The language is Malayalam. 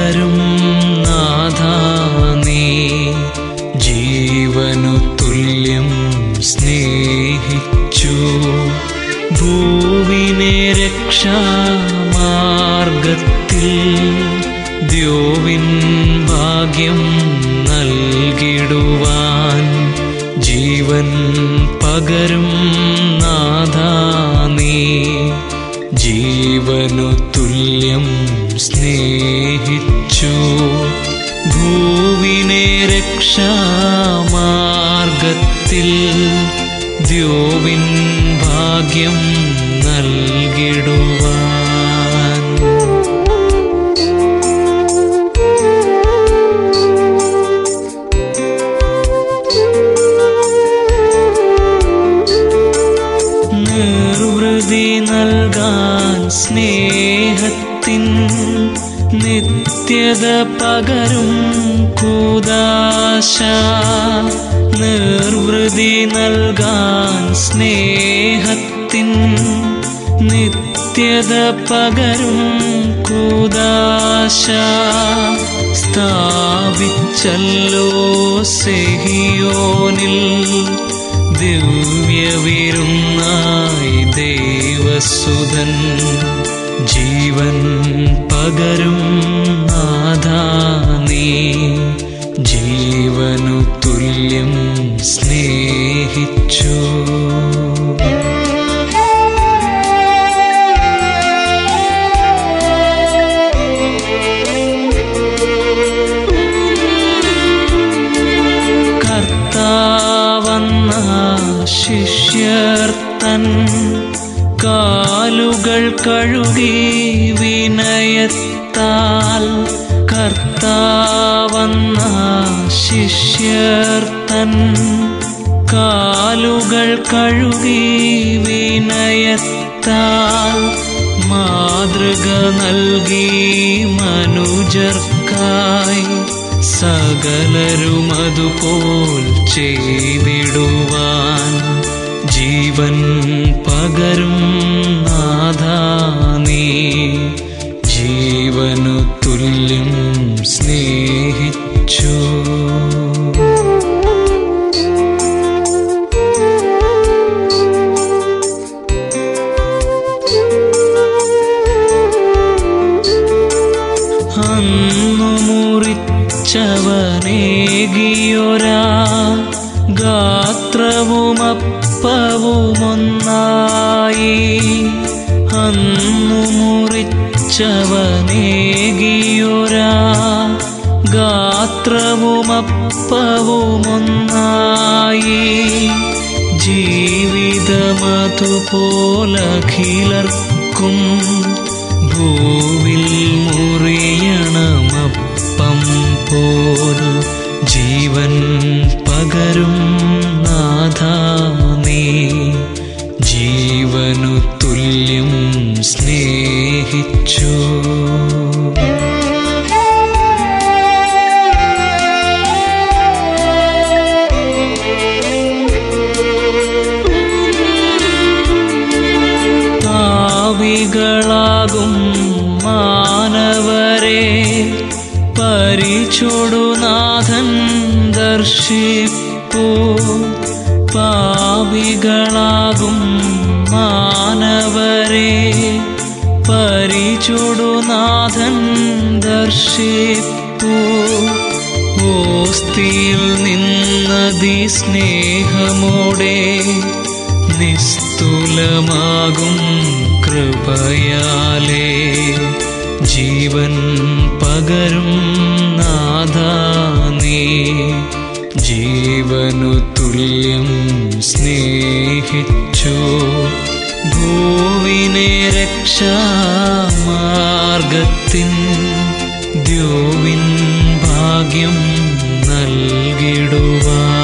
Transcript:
പകരും നാഥാ നീ. ജീവനു തുല്യം സ്നേഹിച്ചു. ഭൂവിനെ രക്ഷാമാർഗത്തിൽ ദ്യോവിൻ ഭാഗ്യം നൽകിടുവാൻ ജീവൻ പകരും തുല്യം സ്നേഹിച്ചു. ഭൂവിനെ രക്ഷാമാർഗത്തിൽ ദ്യോവിൻ ഭാഗ്യം നൽകിടുവാൻ. നിർവൃതി നൽകാൻ സ്നേഹത്തിൻ നിത്യത പകരും കൂദാശ. നിർവൃതി നൽകാൻ സ്നേഹത്തിൻ നിത്യത പകരും കൂദാശ. സ്ഥാപിച്ചല്ലോ സെഹിയോനിൽ ദിവ്യവിരുന്നായി ദേവസുതൻ. ജീവൻ പകരും നാഥാ നീ. ജീവനു തുല്യം സ്നേഹിച്ചു. കർത്താവന്ന ശിഷ്യർ തൻ കാലുകൾ കഴുകി വിനയത്താൽ കർത്താവന്ന ശിഷ്യർ തൻ കാലുകൾ കഴുകി വിനയത്താൽ മാതൃക നൽകി മനുജർക്കായി സകലരുമതുപോൽ ചെയ്തിടുവാൻ ജീവൻ പകരും നാഥാനീ ജീവനു തുല്യം സ്നേഹിച്ചു. അന്നു മുറിച്ചവനേകിയൊരാ ഗാത്രവുമപ്പവുമൊന്നായി അന്നു മുറിച്ചവനേകിയൊരാ ഗാത്രവുമപ്പവുമൊന്നായി ജീവിതമതുപോലഖിലർക്കും ഭൂവിൽ മുറിയണമപ്പം പോൽ സ്നേഹിച്ചു. താവികളാകും മാനവരെ പരിചൊടുനാഥൻ ദർശിപ്പോ. പാവികളാകും മാനവരെ ഓസ്തിയിൽ നിന്നതി സ്നേഹമോടെ നിസ്തുലമാകും കൃപയാലേ. ജീവൻ പകരും നാഥാ നീ. ജീവനു തുല്യം സ്നേഹിച്ചു. ഭൂവിനെ രക്ഷാമാർഗത്തിൻ ദ്യോവിൻ ഭാഗ്യം നൽകിടുവാൻ.